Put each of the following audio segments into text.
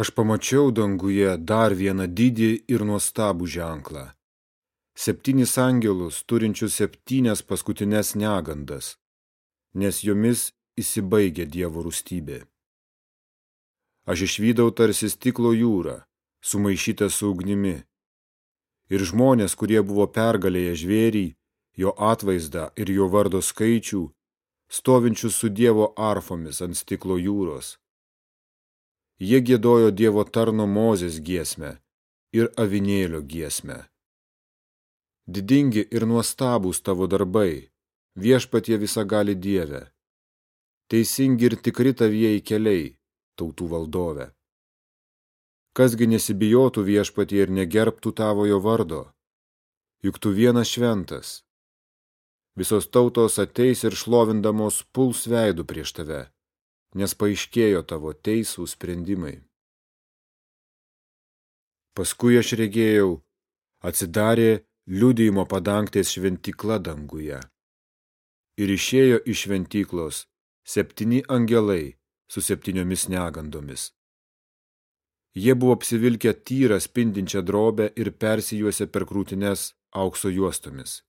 Aš pamačiau danguje dar vieną didį ir nuostabų ženklą. Septynis angelus, turinčius septynias paskutinės negandas, nes jomis įsibaigė Dievo rūstybė. Aš išvydau tarsi stiklo jūrą, sumaišytą su ugnimi. Ir žmonės, kurie buvo pergalėję žvėrį, jo atvaizdą ir jo vardo skaičių, stovinčius su Dievo arfomis ant stiklo jūros. Jie gėdojo Dievo tarno Mozės giesmę ir avinėlio giesmę. Didingi ir nuostabūs tavo darbai, viešpatie visą gali Dieve. Teisingi ir tikri tavieji keliai, tautų valdove. Kasgi nesibijotų viešpatie ir negerbtų tavojo vardo, juk tu vienas šventas. Visos tautos ateis ir šlovindamos puls veidų prieš tave, nes paaiškėjo tavo teisų sprendimai. Paskui aš regėjau, atsidarė liudijimo padangtės šventikla danguje. Ir išėjo iš šventiklos septyni angelai su septyniomis negandomis. Jie buvo apsivilkę tyrą spindinčią drobę ir persijuose per krūtines aukso juostomis.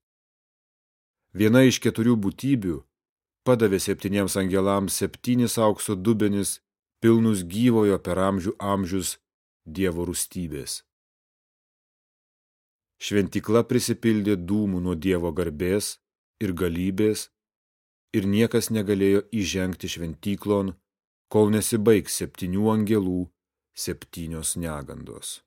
Viena iš keturių būtybių padavė septyniems angelams septynis aukso dubenis, pilnus gyvojo per amžių amžius Dievo rūstybės. Šventikla prisipildė dūmų nuo Dievo garbės ir galybės ir niekas negalėjo įžengti šventyklon, kol nesibaigs septynių angelų septynios negandos.